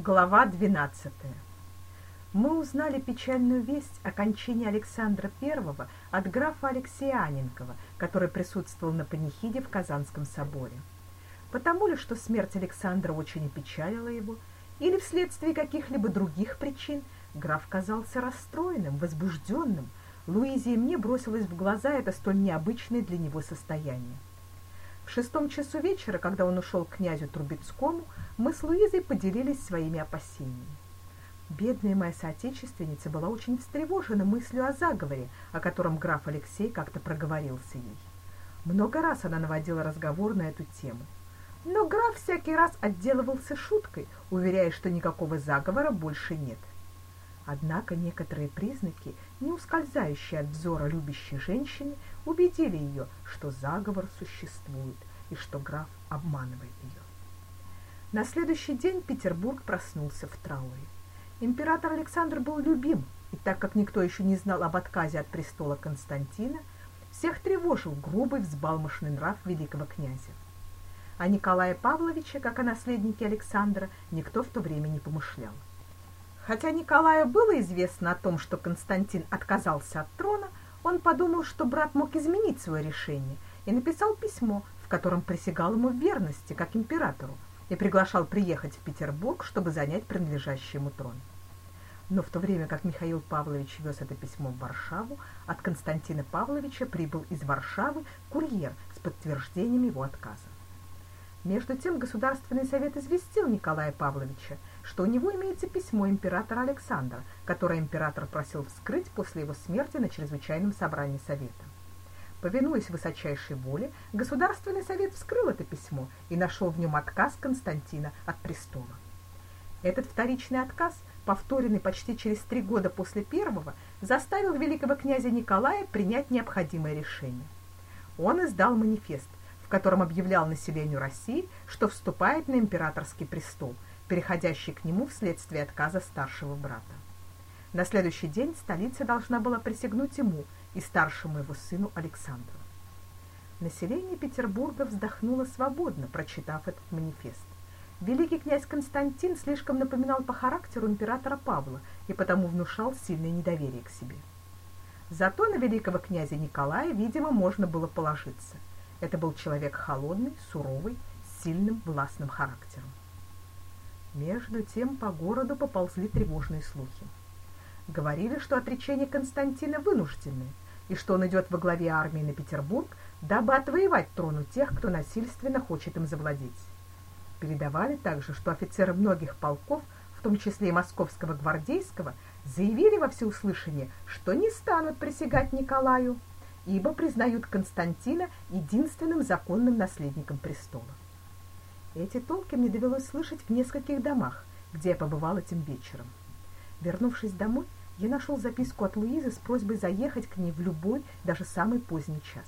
Глава 12. Мы узнали печальную весть о кончине Александра I от графа Алексея Аненкова, который присутствовал на панихиде в Казанском соборе. Потому ли, что смерть Александра очень опечалила его, или вследствие каких-либо других причин, граф казался расстроенным, возбужденным. Луизе мне бросилось в глаза это столь необычное для него состояние. В шестом часу вечера, когда он ушел к князю Трубецкому, мы с Луизой поделились своими опасениями. Бедная моя соотечественница была очень встревожена мыслью о заговоре, о котором граф Алексей как-то проговорился ей. Много раз она наводила разговор на эту тему. Но граф всякий раз отделывался шуткой, уверяя, что никакого заговора больше нет. Однако некоторые признаки, не ускользающие от взора любящей женщины, убедили ее, что заговор существует и что граф обманывает ее. На следующий день Петербург проснулся в трауре. Император Александр был любим, и так как никто еще не знал об отказе от престола Константина, всех тревожил грубый взбалмошный нрав великого князя. О Николае Павловиче, как о наследнике Александра, никто в то время не помышлял. Хотя Николаю было известно о том, что Константин отказался от трона, он подумал, что брат мог изменить свое решение, и написал письмо, в котором присягал ему в верности, как императору, и приглашал приехать в Петербург, чтобы занять принадлежащий ему трон. Но в то время как Михаил Павлович вез это письмо в Варшаву, от Константина Павловича прибыл из Варшавы курьер с подтверждением его отказа. Между тем Государственный совет известил Николая Павловича, что у него имеется письмо императора Александра, которое император просил вскрыть после его смерти на чрезвычайном собрании совета. Повинуясь высочайшей воле, Государственный совет вскрыл это письмо и нашел в нем отказ Константина от престола. Этот вторичный отказ, повторенный почти через три года после первого, заставил великого князя Николая принять необходимое решение. Он издал манифест, в котором объявлял населению России, что вступает на императорский престол, переходящий к нему вследствие отказа старшего брата. На следующий день столица должна была присягнуть ему – и старшему его сыну Александру. Население Петербурга вздохнуло свободно, прочитав этот манифест. Великий князь Константин слишком напоминал по характеру императора Павла и потому внушал сильное недоверие к себе. Зато на великого князя Николая, видимо, можно было положиться. Это был человек холодный, суровый, с сильным властным характером. Между тем по городу поползли тревожные слухи. Говорили, что отречение Константина вынужденное, и что он идет во главе армии на Петербург, дабы отвоевать трон у тех, кто насильственно хочет им завладеть. Передавали также, что офицеры многих полков, в том числе и московского гвардейского, заявили во всеуслышание, что не станут присягать Николаю, ибо признают Константина единственным законным наследником престола. Эти толки мне довелось слышать в нескольких домах, где я побывала тем вечером. Вернувшись домой, я нашел записку от Луизы с просьбой заехать к ней в любой, даже самый поздний час.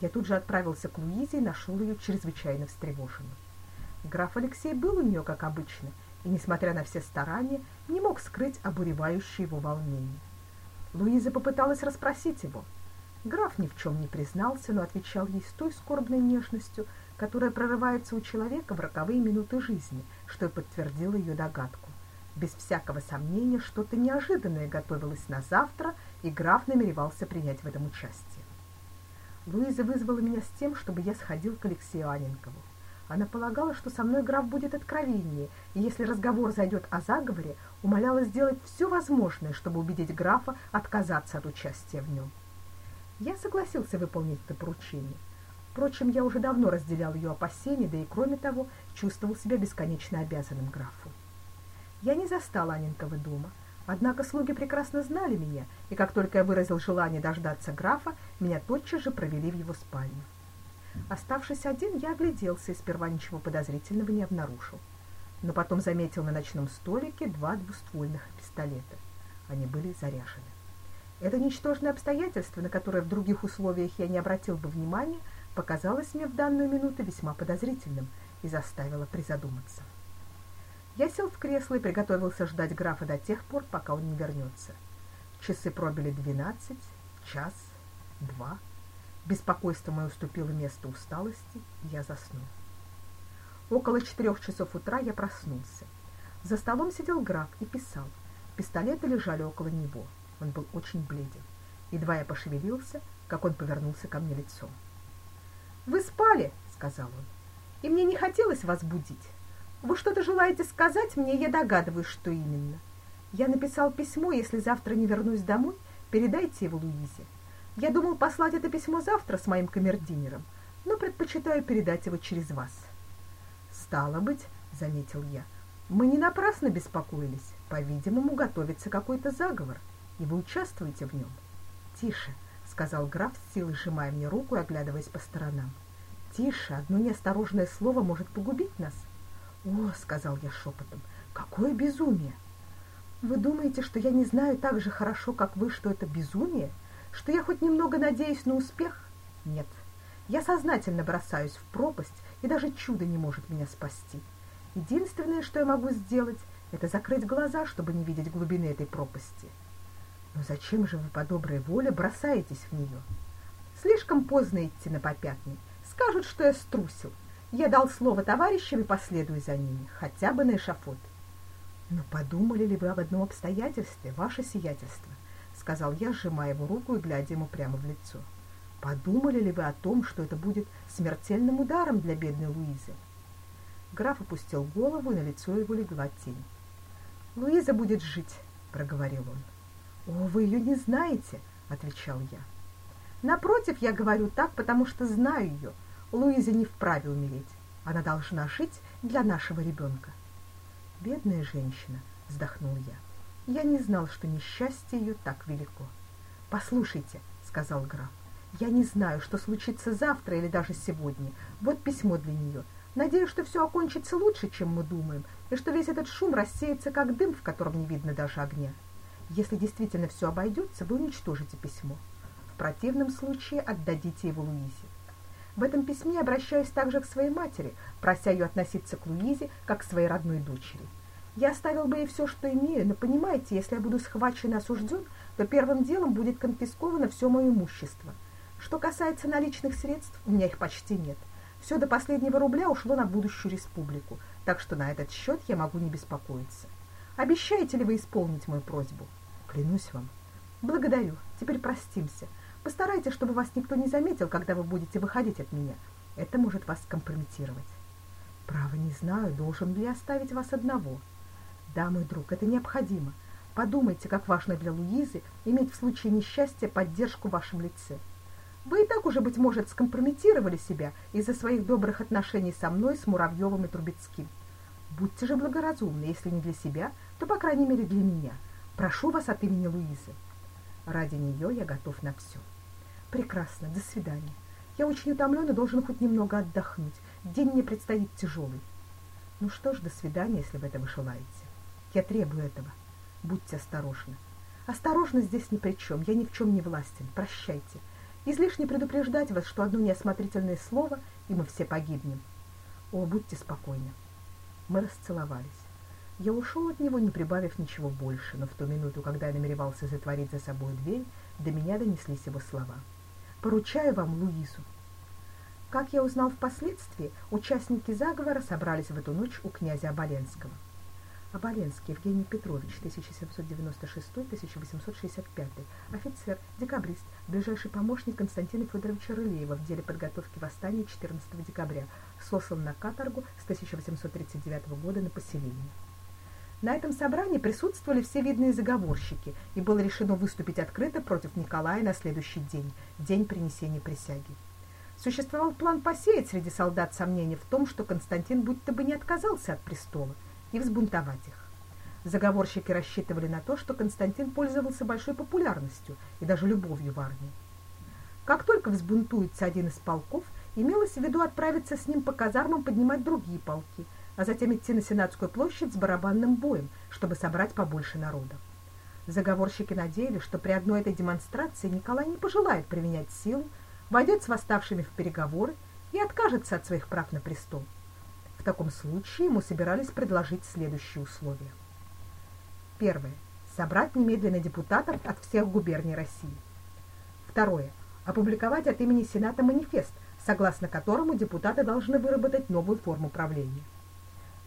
Я тут же отправился к Луизе и нашел ее чрезвычайно встревоженной. Граф Алексей был у нее, как обычно, и, несмотря на все старания, не мог скрыть обуревающее его волнение. Луиза попыталась расспросить его. Граф ни в чем не признался, но отвечал ей с той скорбной нежностью, которая прорывается у человека в роковые минуты жизни, что и подтвердило ее догадку. Без всякого сомнения, что-то неожиданное готовилось на завтра, и граф намеревался принять в этом участие. Луиза вызвала меня с тем, чтобы я сходил к Алексею Аненкову. Она полагала, что со мной граф будет откровеннее, и если разговор зайдет о заговоре, умоляла сделать все возможное, чтобы убедить графа отказаться от участия в нем. Я согласился выполнить это поручение. Впрочем, я уже давно разделял ее опасения, да и кроме того, чувствовал себя бесконечно обязанным графу. Я не застал Аненкова дома, однако слуги прекрасно знали меня, и как только я выразил желание дождаться графа, меня тотчас же провели в его спальню. Оставшись один, я огляделся и сперва ничего подозрительного не обнаружил. Но потом заметил на ночном столике два двуствольных пистолета. Они были заряжены. Это ничтожное обстоятельство, на которое в других условиях я не обратил бы внимания, показалось мне в данную минуту весьма подозрительным и заставило призадуматься. Я сел в кресло и приготовился ждать графа до тех пор, пока он не вернется. Часы пробили двенадцать, час, два. Беспокойство мое уступило место усталости, и я заснул. Около четырех часов утра я проснулся. За столом сидел граф и писал. Пистолеты лежали около него. Он был очень бледен. Едва я пошевелился, как он повернулся ко мне лицом. «Вы спали», — сказал он, — «и мне не хотелось вас будить. Вы что-то желаете сказать мне, я догадываюсь, что именно. Я написал письмо, если завтра не вернусь домой, передайте его Луизе. Я думал послать это письмо завтра с моим камердинером, но предпочитаю передать его через вас». «Стало быть», — заметил я, — «мы не напрасно беспокоились. По-видимому, готовится какой-то заговор, и вы участвуете в нем». «Тише», — сказал граф, с силой сжимая мне руку и оглядываясь по сторонам. «Тише, одно неосторожное слово может погубить нас». «О», — сказал я шепотом, — «какое безумие!» «Вы думаете, что я не знаю так же хорошо, как вы, что это безумие? Что я хоть немного надеюсь на успех? Нет. Я сознательно бросаюсь в пропасть, и даже чудо не может меня спасти. Единственное, что я могу сделать, это закрыть глаза, чтобы не видеть глубины этой пропасти. Но зачем же вы по доброй воле бросаетесь в нее? Слишком поздно идти на попятный. Скажут, что я струсил. Я дал слово товарищам и последую за ними, хотя бы на эшафот. Но подумали ли вы об одном обстоятельстве, ваше сиятельство? сказал я, сжимая его руку и глядя ему прямо в лицо. Подумали ли вы о том, что это будет смертельным ударом для бедной Луизы? Граф опустил голову, и на лицо его легла тень. Луиза будет жить, проговорил он. «О, вы ее не знаете», — отвечал я. «Напротив, я говорю так, потому что знаю ее. Луиза не вправе умереть. Она должна жить для нашего ребенка». «Бедная женщина», — вздохнул я. «Я не знал, что несчастье ее так велико». «Послушайте», — сказал граф, — «я не знаю, что случится завтра или даже сегодня. Вот письмо для нее. Надеюсь, что все окончится лучше, чем мы думаем, и что весь этот шум рассеется, как дым, в котором не видно даже огня». Если действительно все обойдется, вы уничтожите письмо. В противном случае отдадите его Луизе. В этом письме обращаюсь также к своей матери, прося ее относиться к Луизе как к своей родной дочери. Я оставил бы ей все, что имею, но понимаете, если я буду схвачен и осужден, то первым делом будет конфисковано все мое имущество. Что касается наличных средств, у меня их почти нет. Все до последнего рубля ушло на будущую республику, так что на этот счет я могу не беспокоиться. Обещаете ли вы исполнить мою просьбу? Клянусь вам. Благодарю. Теперь простимся. Постарайтесь, чтобы вас никто не заметил, когда вы будете выходить от меня. Это может вас компрометировать. Право не знаю, должен ли оставить вас одного. Да, мой друг, это необходимо. Подумайте, как важно для Луизы иметь в случае несчастья поддержку в вашем лице. Вы и так уже, быть может, скомпрометировали себя из-за своих добрых отношений со мной, с Муравьевым и Трубецким. Будьте же благоразумны, если не для себя, то, по крайней мере, для меня. Прошу вас от имени Луизы. Ради нее я готов на все. Прекрасно, до свидания. Я очень утомлен и должен хоть немного отдохнуть. День мне предстоит тяжелый. Ну что ж, до свидания, если вы этого желаете. Я требую этого. Будьте осторожны. Осторожность здесь ни при чем, я ни в чем не властен. Прощайте. Излишне предупреждать вас, что одно неосмотрительное слово, и мы все погибнем. О, будьте спокойны. Мы расцеловались. Я ушел от него, не прибавив ничего больше, но в ту минуту, когда я намеревался затворить за собой дверь, до меня донеслись его слова. «Поручаю вам Луизу». Как я узнал впоследствии, участники заговора собрались в эту ночь у князя Оболенского. Оболенский Евгений Петрович, 1796-1865, офицер, декабрист, ближайший помощник Константина Федоровича Рылеева в деле подготовки восстания 14 декабря, сослан на каторгу с 1839 года на поселение. На этом собрании присутствовали все видные заговорщики, и было решено выступить открыто против Николая на следующий день, день принесения присяги. Существовал план посеять среди солдат сомнения в том, что Константин будто бы не отказался от престола, и взбунтовать их. Заговорщики рассчитывали на то, что Константин пользовался большой популярностью и даже любовью в армии. Как только взбунтуется один из полков, имелось в виду отправиться с ним по казармам поднимать другие полки, а затем идти на Сенатскую площадь с барабанным боем, чтобы собрать побольше народа. Заговорщики надеялись, что при одной этой демонстрации Николай не пожелает применять силу, войдет с восставшими в переговоры и откажется от своих прав на престол таком случае ему собирались предложить следующие условия. Первое. Собрать немедленно депутатов от всех губерний России. Второе. Опубликовать от имени Сената манифест, согласно которому депутаты должны выработать новую форму правления.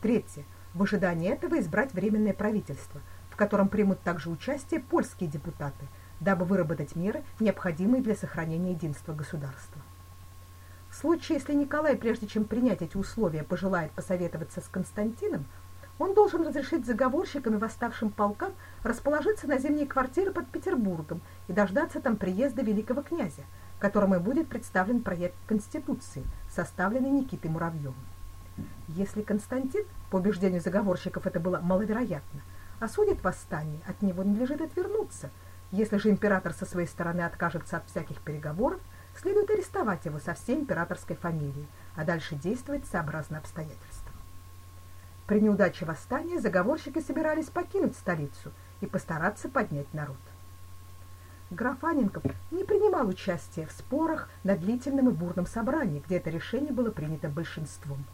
Третье. в ожидании этого избрать временное правительство, в котором примут также участие польские депутаты, дабы выработать меры, необходимые для сохранения единства государства. В случае, если Николай, прежде чем принять эти условия, пожелает посоветоваться с Константином, он должен разрешить заговорщикам и восставшим полкам расположиться на зимние квартиры под Петербургом и дождаться там приезда великого князя, которому и будет представлен проект Конституции, составленный Никитой Муравьевым. Если Константин, по убеждению заговорщиков это было маловероятно, осудит восстание, от него надлежит отвернуться. Если же император со своей стороны откажется от всяких переговоров, следует арестовать его со всей императорской фамилией, а дальше действовать сообразно обстоятельствам. При неудаче восстания заговорщики собирались покинуть столицу и постараться поднять народ. Граф Анненков не принимал участия в спорах на длительном и бурном собрании, где это решение было принято большинством.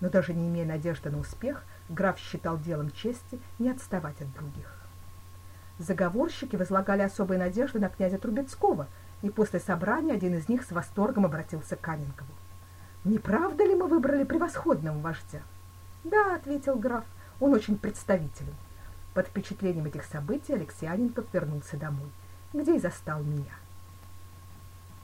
Но даже не имея надежды на успех, граф считал делом чести не отставать от других. Заговорщики возлагали особые надежды на князя Трубецкого, и после собрания один из них с восторгом обратился к Анненкову. «Не правда ли мы выбрали превосходного вождя?» «Да», — ответил граф, — «он очень представителен». Под впечатлением этих событий Алексей Анненков вернулся домой где и застал меня.